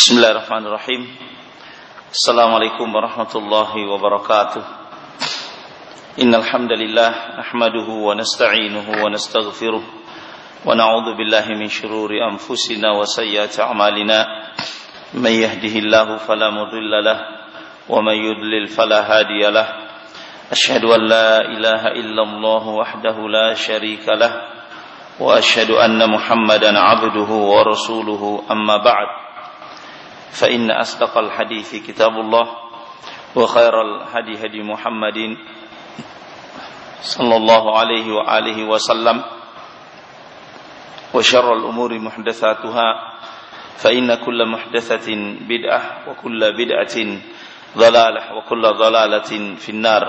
Bismillahirrahmanirrahim Assalamualaikum warahmatullahi wabarakatuh Innal hamdalillah nahmaduhu wa nasta'inuhu wa nastaghfiruh wa na'udzu billahi min shururi anfusina wa sayyiati a'malina may yahdihillahu fala mudilla lah wa may yudlil fala hadiya lah ashhadu an la ilaha illallah wahdahu la sharika lah wa ashhadu anna muhammadan 'abduhu wa rasuluhu amma ba'du فإن أصدق الحديث كتاب الله وخير الهدي هدي محمد صلى الله عليه وآله وسلم وشر الأمور محدثاتها فإن كل محدثة بدعة وكل بدعة ضلالة وكل ضلالة في النار.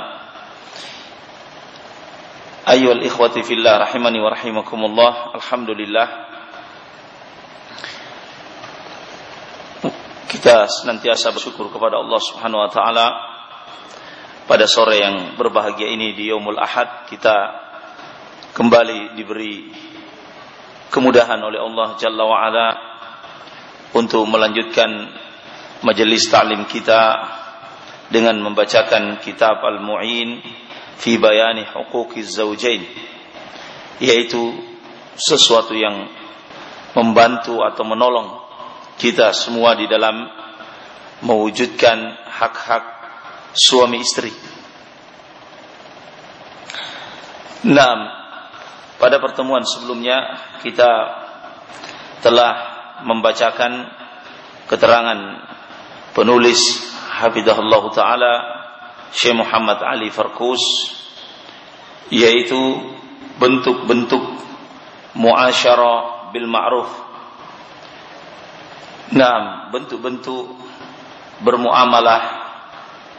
أيها الإخوة في الله رحمني ورحمكم الله الحمد لله. Kita senantiasa bersyukur kepada Allah Subhanahu wa taala. Pada sore yang berbahagia ini di Yaumul Ahad kita kembali diberi kemudahan oleh Allah Jalla wa ala untuk melanjutkan majelis ta'lim kita dengan membacakan kitab Al-Mu'in fi bayani huquqiz zawjain yaitu sesuatu yang membantu atau menolong kita semua di dalam mewujudkan hak-hak suami istri. Nah, pada pertemuan sebelumnya kita telah membacakan keterangan penulis Hafidahullah Ta'ala Syekh Muhammad Ali Farkus yaitu bentuk-bentuk muasyarah bil ma'ruf Nah, bentuk-bentuk bermuamalah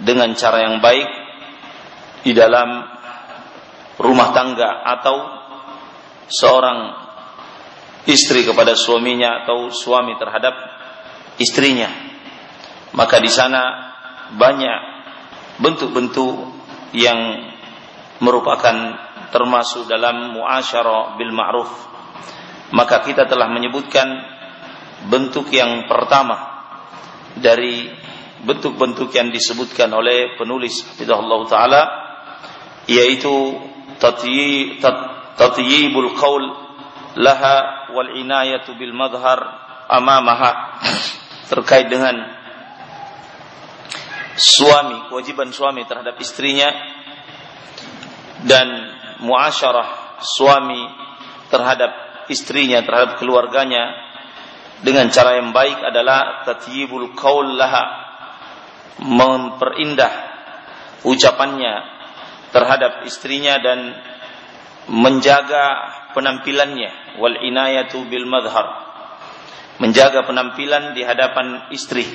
dengan cara yang baik di dalam rumah tangga atau seorang istri kepada suaminya atau suami terhadap istrinya. Maka di sana banyak bentuk-bentuk yang merupakan termasuk dalam muasyarah bil ma'ruf. Maka kita telah menyebutkan bentuk yang pertama dari bentuk-bentuk yang disebutkan oleh penulis Allah taala yaitu tatyibul qaul laha wal inayatu bil madhar amamaha. Terkait dengan suami kewajiban suami terhadap istrinya dan muasyarah suami terhadap istrinya terhadap keluarganya dengan cara yang baik adalah tatyibul qaul laha. Memperindah ucapannya terhadap istrinya dan menjaga penampilannya. Wal inayatu bil madhar menjaga penampilan di hadapan istri.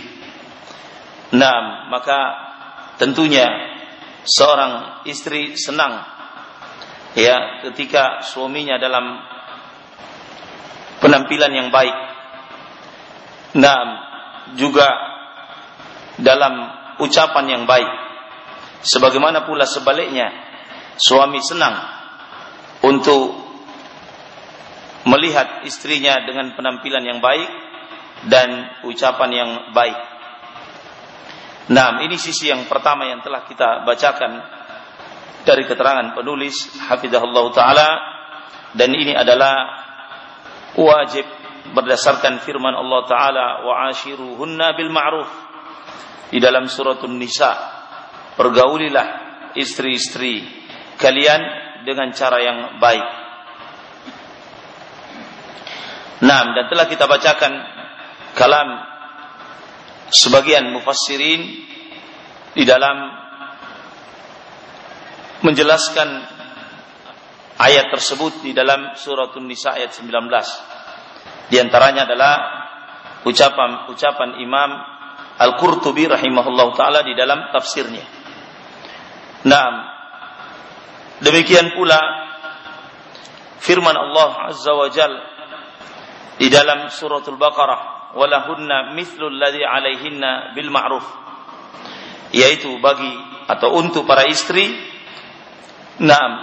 Nah maka tentunya seorang istri senang ya ketika suaminya dalam penampilan yang baik Nah, juga dalam ucapan yang baik. Sebagaimana pula sebaliknya, suami senang untuk melihat istrinya dengan penampilan yang baik dan ucapan yang baik. Nah, ini sisi yang pertama yang telah kita bacakan dari keterangan penulis Hafizahullah Ta'ala dan ini adalah wajib berdasarkan firman Allah taala wa ashiruhunna bil ma'ruf. Di dalam suratul nisa pergaulilah istri-istri kalian dengan cara yang baik. Nah, dan telah kita bacakan kalam sebagian mufassirin di dalam menjelaskan ayat tersebut di dalam suratul nisa ayat 19 di antaranya adalah ucapan ucapan Imam Al-Qurtubi rahimahullah taala di dalam tafsirnya. Nah, demikian pula firman Allah Azza wa Jal di dalam suratul Baqarah walahunna mithlul ladzi alaihinna bil ma'ruf yaitu bagi atau untuk para istri Naam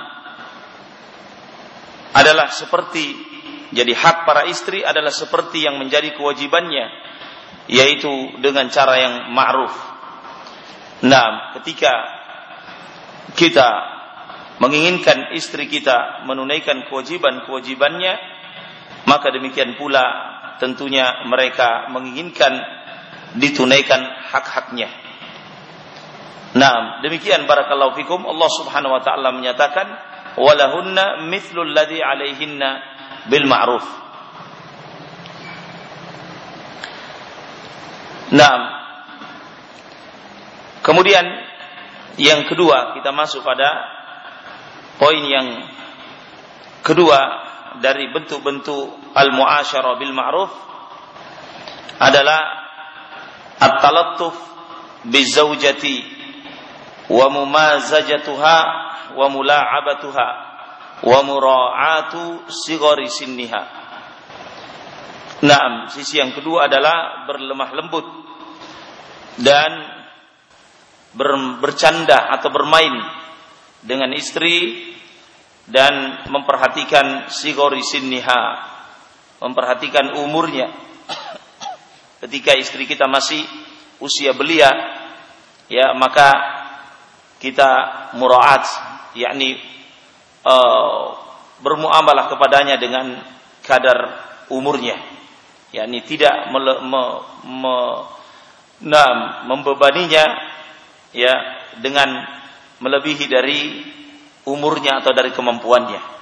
adalah seperti jadi hak para istri adalah seperti yang menjadi kewajibannya yaitu dengan cara yang ma'ruf. Nah, ketika kita menginginkan istri kita menunaikan kewajiban-kewajibannya, maka demikian pula tentunya mereka menginginkan ditunaikan hak-haknya. Nah, demikian barakallahu fikum Allah Subhanahu wa taala menyatakan walahunna mithlul ladzi alaihinna bil ma'ruf. Nah, kemudian yang kedua kita masuk pada poin yang kedua dari bentuk-bentuk al-muasyarah bil ma'ruf adalah at-talattuf bizaujati wa mumazajatuha wa mula'abatuha wa mura'atu sigari sinniha. Naam, sisi yang kedua adalah berlemah lembut dan ber, bercanda atau bermain dengan istri dan memperhatikan sigori sinniha, memperhatikan umurnya. Ketika istri kita masih usia belia, ya maka kita muraat yakni uh, bermuamalah kepadanya dengan kadar umurnya. Yakni tidak mele, me, me, nah, membebaninya ya dengan melebihi dari umurnya atau dari kemampuannya.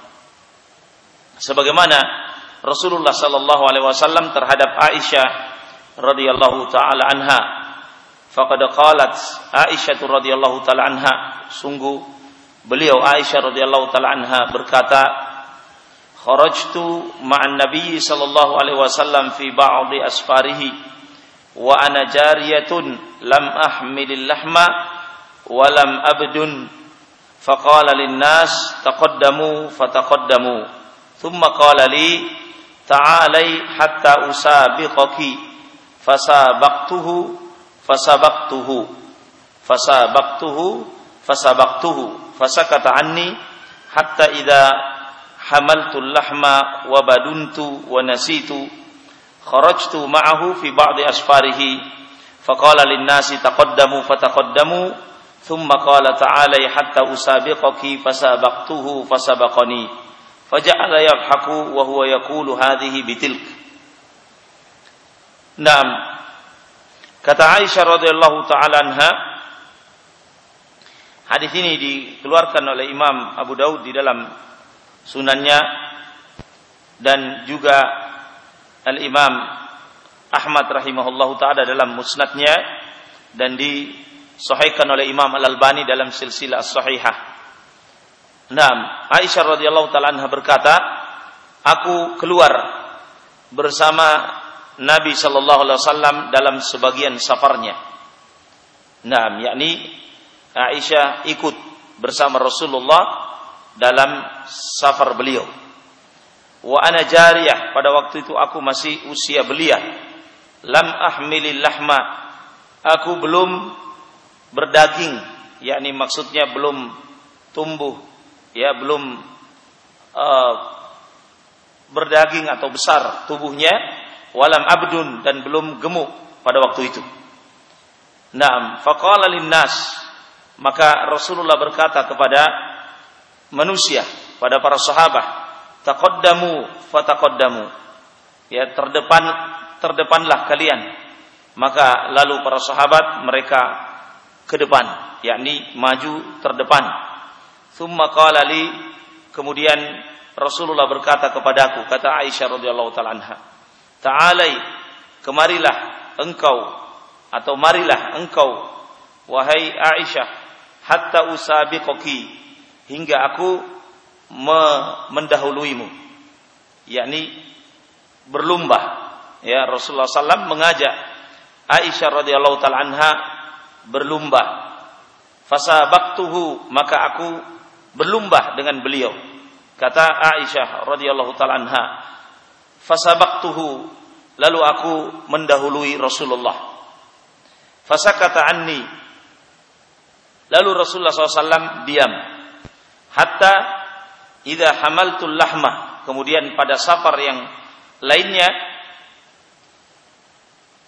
Sebagaimana Rasulullah sallallahu alaihi wasallam terhadap Aisyah radhiyallahu taala anha Faqad qalat Aisyah radhiyallahu taala anha, sungguh beliau Aisyah radhiyallahu taala anha berkata, "Kharajtu ma'an Nabi sallallahu alaihi wasallam fi ba'dhi asfarihi wa ana jariyatun lam ahmilil lahma wa lam abdun فقال للناس تقدموا فتقدموا ثم قال لي تعالي حتى أسابقك فسابقته fasabaqtuhu fasabaqtuhu fasabaqtuhu fasakata anni hatta idza hamaltu lahma wa baduntu wa nasitu kharajtu ma'ahu fi ba'di asfarihi faqala lin-nasi taqaddamu fataqaddamu thumma qala ta'ala hatta usabiqaki fasabaqtuhu fasabaqani faja'ala yadhaku wa huwa yaqulu hadhihi bitilk Naam Kata Aisyah radhiyallahu taala anha, hadis ini dikeluarkan oleh Imam Abu Daud di dalam sunannya dan juga Al Imam Ahmad rahimahullahu taala dalam musnadnya dan disahihkan oleh Imam Al Albani dalam silsilah sahihah. Naam, Aisyah radhiyallahu taala anha berkata, aku keluar bersama Nabi Shallallahu Alaihi Wasallam dalam sebagian safarnya. Nah, yakni Aisyah ikut bersama Rasulullah dalam safar beliau. Wa ana jariyah pada waktu itu aku masih usia belia. Lam ahmilil lahma. Aku belum berdaging, yakni maksudnya belum tumbuh, ya belum uh, berdaging atau besar tubuhnya walam abdun dan belum gemuk pada waktu itu. Naam, faqala linnas maka Rasulullah berkata kepada manusia, pada para sahabat, taqaddamu fataqaddamu. Ya, terdepan terdepanlah kalian. Maka lalu para sahabat mereka ke depan, yakni maju terdepan. Tsumma qala li kemudian Rasulullah berkata kepadaku, kata Aisyah radhiyallahu taala anha, Ta'alai, kemarilah engkau atau marilah engkau wahai Aisyah hatta usabiqaki hingga aku me mendahuluimu. Yakni berlumba. Ya Rasulullah SAW mengajak Aisyah radhiyallahu taala anha berlumba. Fasabaqtuhu maka aku berlumba dengan beliau. Kata Aisyah radhiyallahu taala anha fasabaqtuhu lalu aku mendahului Rasulullah. Fasakata anni lalu Rasulullah SAW diam hatta idza hamaltul lahma kemudian pada safar yang lainnya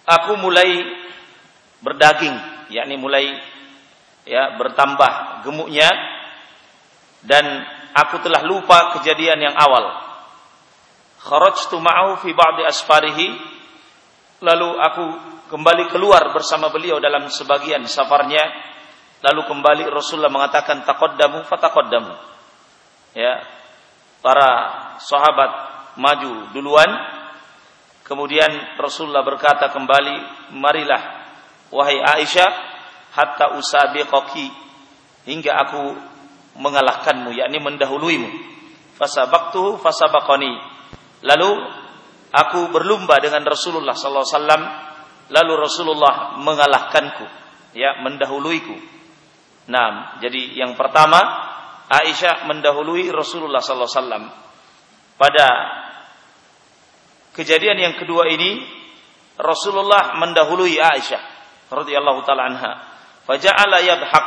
aku mulai berdaging, yakni mulai ya bertambah gemuknya dan aku telah lupa kejadian yang awal. Kharajtu ma'ahu fi ba'di asfarihi lalu aku kembali keluar bersama beliau dalam sebagian safarnya lalu kembali Rasulullah mengatakan taqaddamu fataqaddamu. Ya. Para sahabat maju duluan. Kemudian Rasulullah berkata kembali marilah wahai Aisyah hatta usabiqaki hingga aku mengalahkanmu yakni mendahuluimu. Fasabaqtuhu fasabaqani. Lalu aku berlumba dengan Rasulullah sallallahu alaihi wasallam lalu Rasulullah mengalahkanku ya mendahuluiku nah jadi yang pertama Aisyah mendahului Rasulullah sallallahu alaihi wasallam. Pada kejadian yang kedua ini Rasulullah mendahului Aisyah radhiyallahu taala anha. Faja'ala yadhak.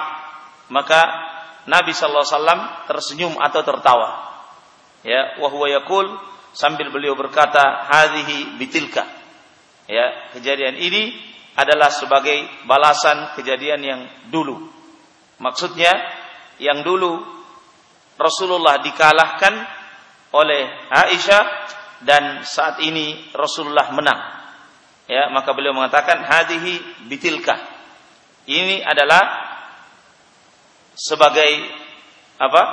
Maka Nabi sallallahu alaihi wasallam tersenyum atau tertawa. Ya, wa huwa yaqul sambil beliau berkata, "Hadhihi bitilka." Ya, kejadian ini adalah sebagai balasan kejadian yang dulu. Maksudnya yang dulu Rasulullah dikalahkan oleh Aisyah dan saat ini Rasulullah menang. Ya, maka beliau mengatakan hadhihi bitilka. Ini adalah sebagai apa?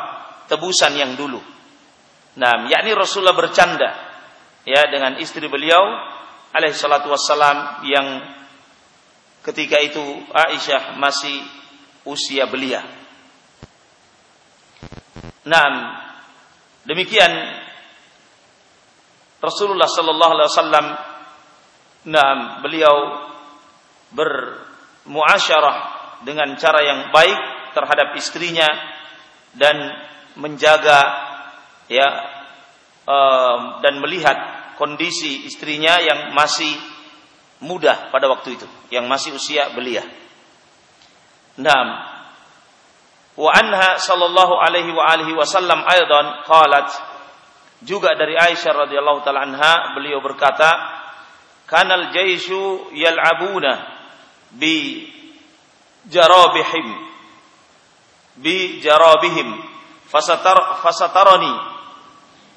tebusan yang dulu. Nah, yakni Rasulullah bercanda ya dengan istri beliau alaihi salatu wassalam yang ketika itu Aisyah masih usia belia. Nah, demikian Rasulullah sallallahu alaihi wasallam nah, beliau bermuasyarah dengan cara yang baik terhadap istrinya dan menjaga ya dan melihat kondisi istrinya yang masih muda pada waktu itu, yang masih usia belia. Wa anha sallallahu alaihi wa alihi wasallam aidan qalat. Juga dari Aisyah radhiyallahu taala anha beliau berkata kanal jaishu yal'abuna bi jarabihim. Bi jarabihim. Fasatar fasatarani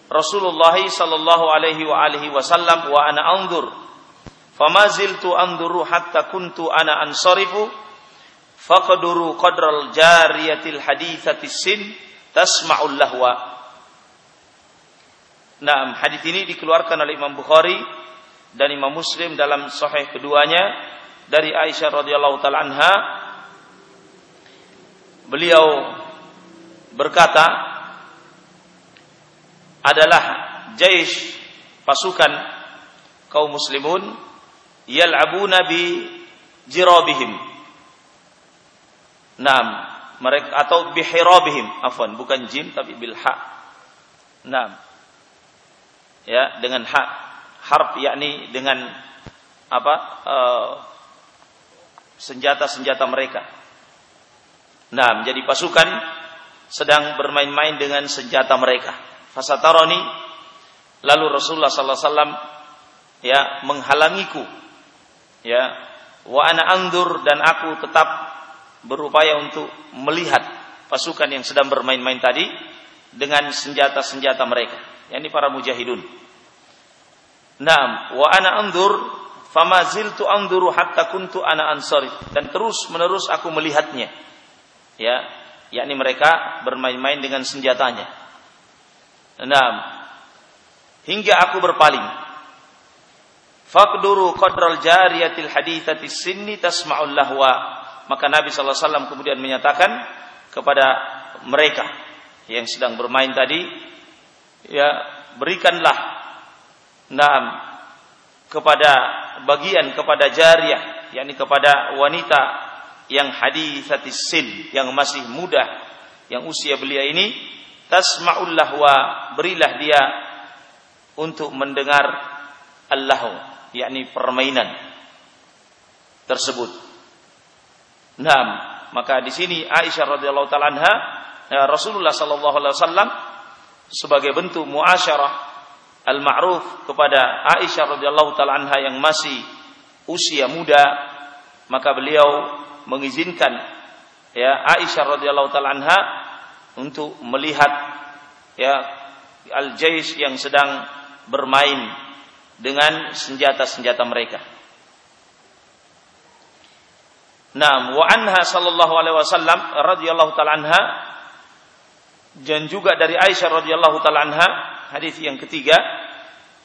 Rasulullah sallallahu alaihi wa alihi wasallam wa ana anzur. Fama ziltu anzuru hatta kuntu ana ansarifu faqduru qadral jariyatil hadithatis sin tasma'ul lahwa. Nah, hadis ini dikeluarkan oleh Imam Bukhari dan Imam Muslim dalam sahih keduanya dari Aisyah radhiyallahu taala anha beliau berkata adalah jaish pasukan kaum muslimun yal'abuna bi jirabihim Naam, mereka atau bihirabihim, afwan, bukan jim tapi bil ha. Naam. Ya, dengan ha harf yakni dengan apa? senjata-senjata uh, mereka. Nah, jadi pasukan sedang bermain-main dengan senjata mereka. Fasataroni lalu Rasulullah sallallahu alaihi wasallam ya menghalangiku. Ya, wa ana andur dan aku tetap berupaya untuk melihat pasukan yang sedang bermain-main tadi dengan senjata-senjata mereka, yakni para mujahidun. Naam, wa ana anzur fama ziltu anzuru hatta kuntu ana ansari dan terus menerus aku melihatnya. Ya, yakni mereka bermain-main dengan senjatanya. Naam. Hingga aku berpaling. Faqduru qadral jariyatil hadithati sinni tasma'ul lahwa maka Nabi Alaihi Wasallam kemudian menyatakan kepada mereka yang sedang bermain tadi, ya berikanlah naam kepada bagian kepada jariah, yakni kepada wanita yang hadisatis sin, yang masih muda, yang usia belia ini, tasma'ul lahwa, berilah dia untuk mendengar Allahu, yakni permainan tersebut. Nah, maka di sini Aisyah radhiyallahu taala anha ya, Rasulullah sallallahu alaihi wasallam sebagai bentuk muasyarah al-ma'ruf kepada Aisyah radhiyallahu taala anha yang masih usia muda maka beliau mengizinkan ya Aisyah radhiyallahu taala anha untuk melihat ya al-jais yang sedang bermain dengan senjata-senjata mereka. Nah, wa anha sallallahu alaihi wasallam radhiyallahu taala anha dan juga dari Aisyah radhiyallahu taala anha hadis yang ketiga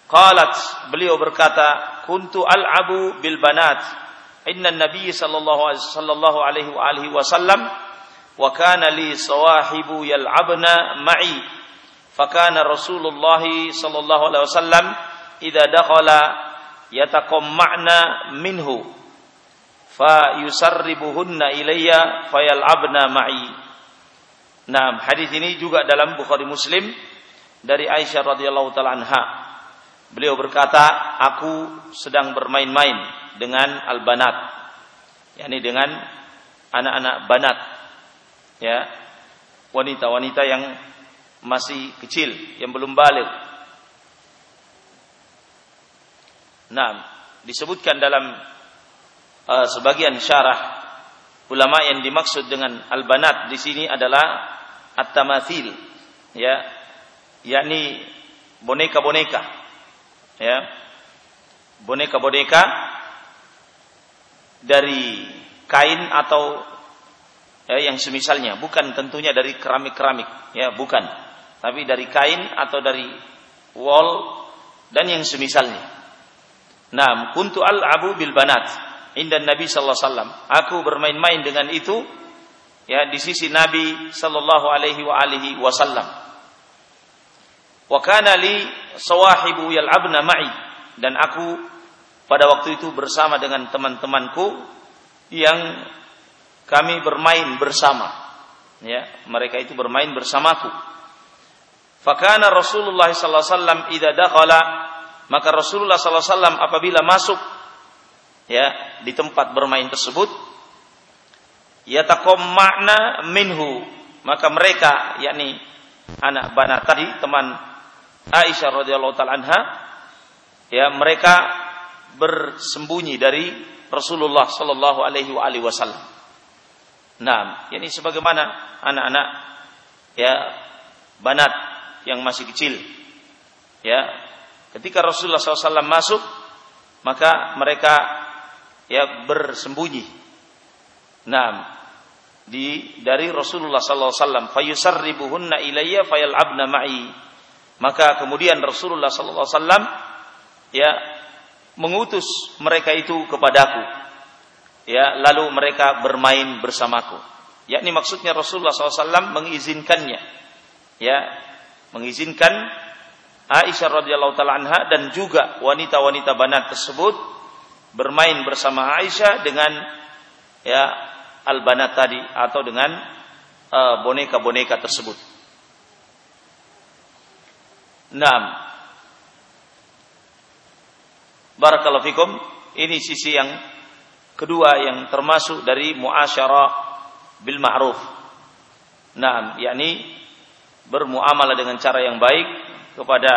qalat beliau berkata kuntu al'abu bil banat inna nabiy sallallahu sallallahu alaihi wa alihi wasallam wa kana li sawahibu yal'abna ma'i fakana rasulullah sallallahu alaihi wasallam idza dakhala yataqamma'na minhu fa yusarribuhunna ilayya fayal'abna ma'i. Nah, hadis ini juga dalam Bukhari Muslim dari Aisyah radhiyallahu taala anha. Beliau berkata, "Aku sedang bermain-main dengan al-banat." yakni dengan anak-anak banat. Ya. Wanita-wanita yang masih kecil, yang belum balik. Nah, disebutkan dalam uh, sebagian syarah ulama yang dimaksud dengan al-banat di sini adalah at-tamathil ya yakni boneka-boneka ya boneka-boneka dari kain atau ya, yang semisalnya bukan tentunya dari keramik-keramik ya bukan tapi dari kain atau dari wall dan yang semisalnya. Nah, kuntu al-abu bil banat inda Nabi sallallahu alaihi wasallam. Aku bermain-main dengan itu ya di sisi Nabi sallallahu alaihi wa alihi wasallam. Wa kana li sawahibu yal'abna ma'i dan aku pada waktu itu bersama dengan teman-temanku yang kami bermain bersama. Ya, mereka itu bermain bersamaku. Fakana Rasulullah sallallahu alaihi wasallam idza maka Rasulullah sallallahu alaihi wasallam apabila masuk ya di tempat bermain tersebut ya makna minhu maka mereka yakni anak bana tadi teman Aisyah radhiyallahu taala anha ya mereka bersembunyi dari Rasulullah sallallahu alaihi wasallam. Nah, ini sebagaimana anak-anak ya banat yang masih kecil. Ya, ketika Rasulullah SAW masuk, maka mereka ya bersembunyi. Nah, di dari Rasulullah sallallahu alaihi wasallam fayusarribuhunna ilayya fayal'abna ma'i. Maka kemudian Rasulullah sallallahu alaihi wasallam ya mengutus mereka itu kepadaku. Ya, lalu mereka bermain bersamaku. Yakni maksudnya Rasulullah SAW mengizinkannya. Ya, mengizinkan Aisyah radhiyallahu taala anha dan juga wanita-wanita banat tersebut bermain bersama Aisyah dengan ya albanat tadi atau dengan uh, boneka-boneka tersebut. Naam. Barakallahu fikum. Ini sisi yang kedua yang termasuk dari muasyarah bil ma'ruf. Naam, yakni bermuamalah dengan cara yang baik kepada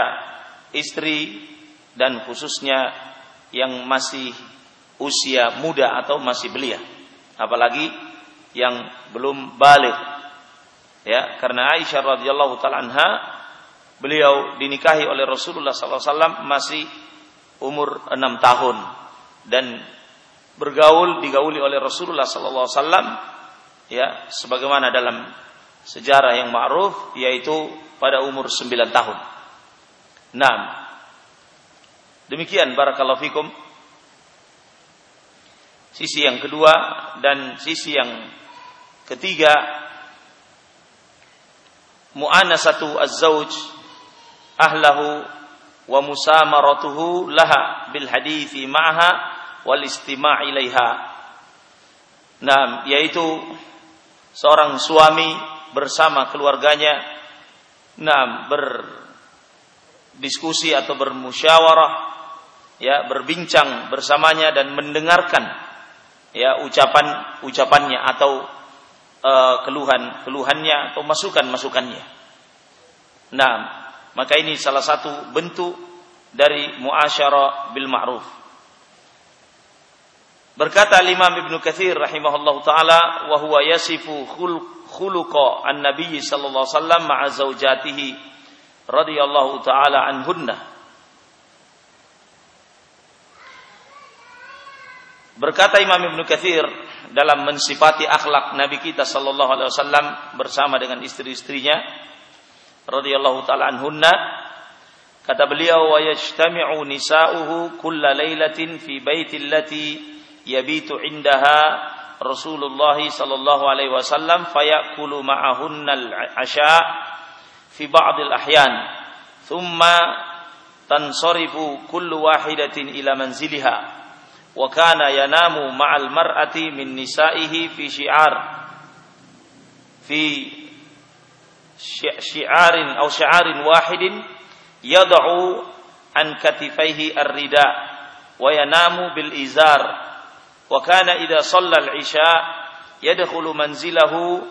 istri dan khususnya yang masih usia muda atau masih belia. Apalagi yang belum balik. Ya karena Aisyah radhiyallahu taala anha beliau dinikahi oleh Rasulullah SAW masih umur enam tahun dan bergaul digauli oleh Rasulullah SAW ya sebagaimana dalam sejarah yang ma'ruf yaitu pada umur sembilan tahun. Nah, Demikian barakallahu fikum. Sisi yang kedua dan sisi yang ketiga mu'anasatu az-zauj ahlahu wa musamaratuhu laha bil hadithi ma'ha wal istima' ilaiha. Nah, yaitu seorang suami bersama keluarganya nah berdiskusi atau bermusyawarah ya berbincang bersamanya dan mendengarkan ya ucapan ucapannya atau uh, keluhan keluhannya atau masukan masukannya. Nah, maka ini salah satu bentuk dari muasyarah bil ma'ruf. Berkata Imam Ibnu Katsir rahimahullahu taala wa huwa yasifu khuluqa an-nabiy sallallahu alaihi wasallam ma'a zaujatihi radhiyallahu taala anhunna. Berkata Imam Ibnu Katsir dalam mensifati akhlak Nabi kita sallallahu alaihi wasallam bersama dengan istri-istrinya radhiyallahu taala anhunna kata beliau wa yajtami'u nisa'uhu kulla lailatin fi baitillati yabitu indaha Rasulullah sallallahu alaihi wasallam fayakulu ma'ahunna al-asha fi ba'd al-ahyan thumma tansarifu kullu wahidatin ila manziliha wa kana yanamu ma'al mar'ati min nisa'ihi fi syi'ar. Fi syi'arin aw syi'arin wahidin yad'u an katifaihi ar-rida. Wa yanamu bil izar. Wa kana idza shalla al-isya yadkhulu manzilahu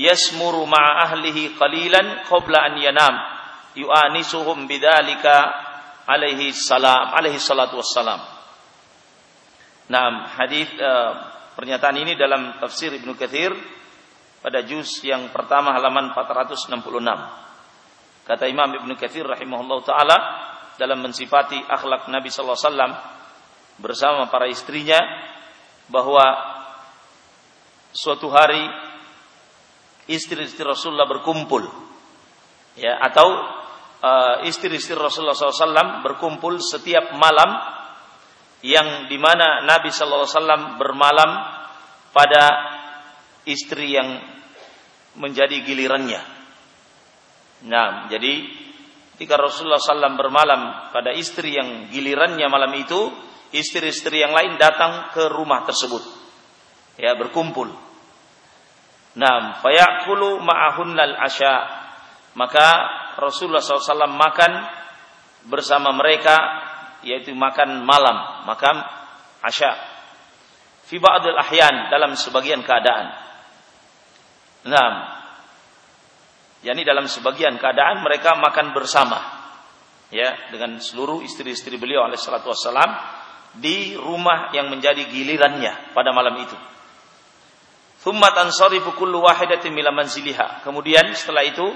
yasmuru ma'a ahlihi qalilan qabla an yanam. Yu'anisuhum bidzalika alaihi salam alaihi salatu wassalam. Nah, hadis uh, pernyataan ini dalam tafsir Ibnu Katsir pada juz yang pertama halaman 466. Kata Imam Ibnu Katsir rahimahullah taala dalam mensifati akhlak Nabi sallallahu alaihi wasallam bersama para istrinya bahwa suatu hari istri-istri Rasulullah berkumpul ya atau uh, istri-istri Rasulullah SAW berkumpul setiap malam yang di mana Nabi SAW bermalam pada istri yang menjadi gilirannya. Nah, jadi ketika Rasulullah SAW bermalam pada istri yang gilirannya malam itu, istri-istri yang lain datang ke rumah tersebut. Ya, berkumpul. Nah, fayakulu ma'ahunnal asya. Maka Rasulullah SAW makan bersama mereka yaitu makan malam, makan asya. Fi ba'dil ahyan dalam sebagian keadaan. Nah, yakni dalam sebagian keadaan mereka makan bersama ya dengan seluruh istri-istri beliau alaihissalatu wassalam di rumah yang menjadi gilirannya pada malam itu. Thumma tansarifu kullu wahidatin mila manziliha. Kemudian setelah itu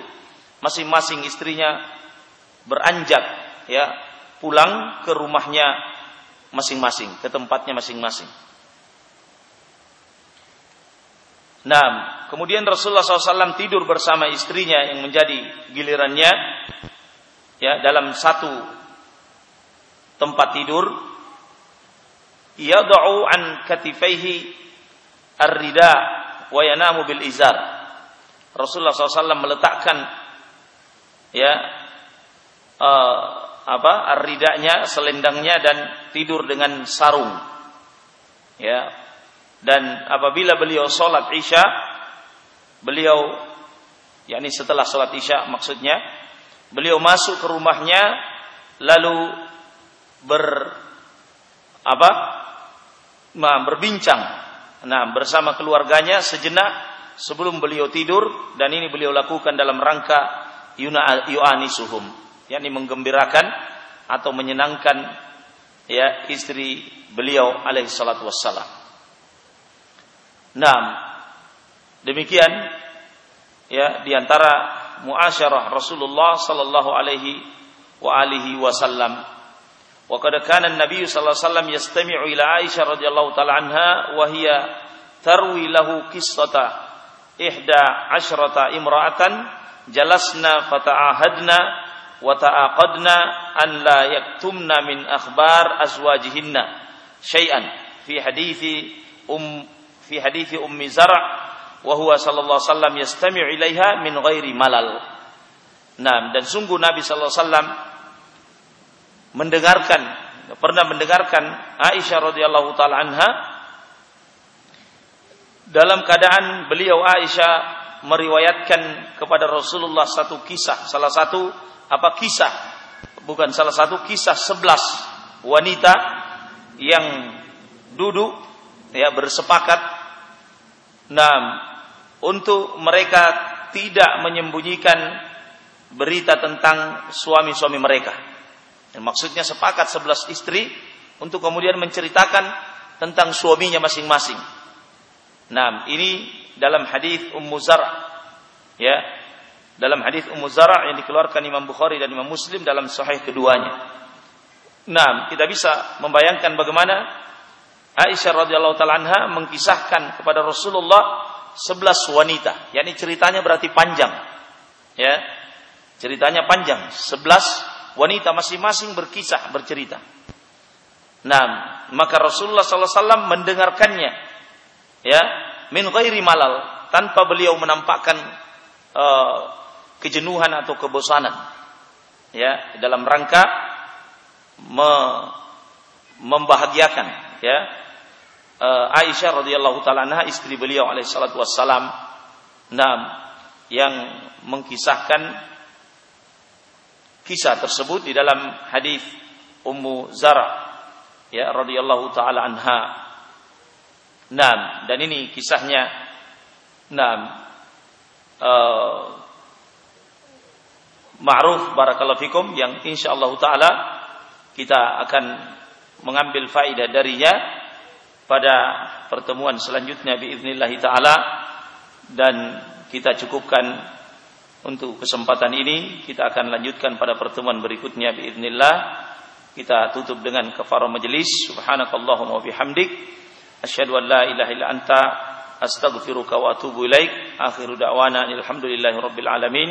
masing-masing istrinya beranjak ya pulang ke rumahnya masing-masing, ke tempatnya masing-masing. Nah, kemudian Rasulullah SAW tidur bersama istrinya yang menjadi gilirannya ya dalam satu tempat tidur yad'u an katifaihi ar-rida wa yanamu bil izar. Rasulullah SAW meletakkan ya uh, apa ar-ridanya, selendangnya dan tidur dengan sarung. Ya. Dan apabila beliau sholat isya, beliau yakni setelah sholat isya maksudnya, beliau masuk ke rumahnya lalu ber apa nah, berbincang nah bersama keluarganya sejenak sebelum beliau tidur dan ini beliau lakukan dalam rangka yu'anisuhum yakni menggembirakan atau menyenangkan ya istri beliau alaihi salatu wassalam. Nah, demikian ya di antara muasyarah Rasulullah sallallahu alaihi wa alihi wasallam Wa qad kana an-nabiy sallallahu alaihi wasallam yastami'u ila Aisyah radhiyallahu taala anha wa hiya tarwi lahu qissata ihda asyrata imra'atan jalasna fata'ahadna wa ta'aqadna an la yaktumna min akhbar azwajihinna syai'an fi hadithi um fi hadithi ummi zar' wa huwa sallallahu alaihi wasallam yastami'u ilaiha min ghairi malal. Dan sungguh Nabi sallallahu alaihi wasallam mendengarkan pernah mendengarkan Aisyah radhiyallahu taala anha dalam keadaan beliau Aisyah meriwayatkan kepada Rasulullah satu kisah salah satu apa kisah bukan salah satu kisah sebelas wanita yang duduk ya bersepakat nah untuk mereka tidak menyembunyikan berita tentang suami-suami mereka dan maksudnya sepakat sebelas istri untuk kemudian menceritakan tentang suaminya masing-masing. Nah, ini dalam hadis Ummu Zar' ya. Dalam hadis Ummu Zar' yang dikeluarkan Imam Bukhari dan Imam Muslim dalam sahih keduanya. Nah, kita bisa membayangkan bagaimana Aisyah radhiyallahu taala anha mengkisahkan kepada Rasulullah sebelas wanita. yakni ceritanya berarti panjang. Ya. Ceritanya panjang, sebelas wanita masing-masing berkisah, bercerita. Nah, maka Rasulullah SAW mendengarkannya, ya, min ghairi malal, tanpa beliau menampakkan uh, kejenuhan atau kebosanan, ya, dalam rangka me, membahagiakan, ya, uh, Aisyah radhiyallahu taala istri beliau alaihi salatu wassalam, nah, yang mengkisahkan kisah tersebut di dalam hadis Ummu Zara ya radhiyallahu taala anha. Dan ini kisahnya nam uh, ma'ruf barakallahu fikum yang insyaallah taala kita akan mengambil faidah darinya pada pertemuan selanjutnya biiznillah taala dan kita cukupkan untuk kesempatan ini kita akan lanjutkan pada pertemuan berikutnya biidznillah. Kita tutup dengan kafarah majelis. Subhanakallahumma wa bihamdik asyhadu an la ilaha illa anta astaghfiruka wa atubu ilaik. Akhiru da'wana alhamdulillahi rabbil alamin.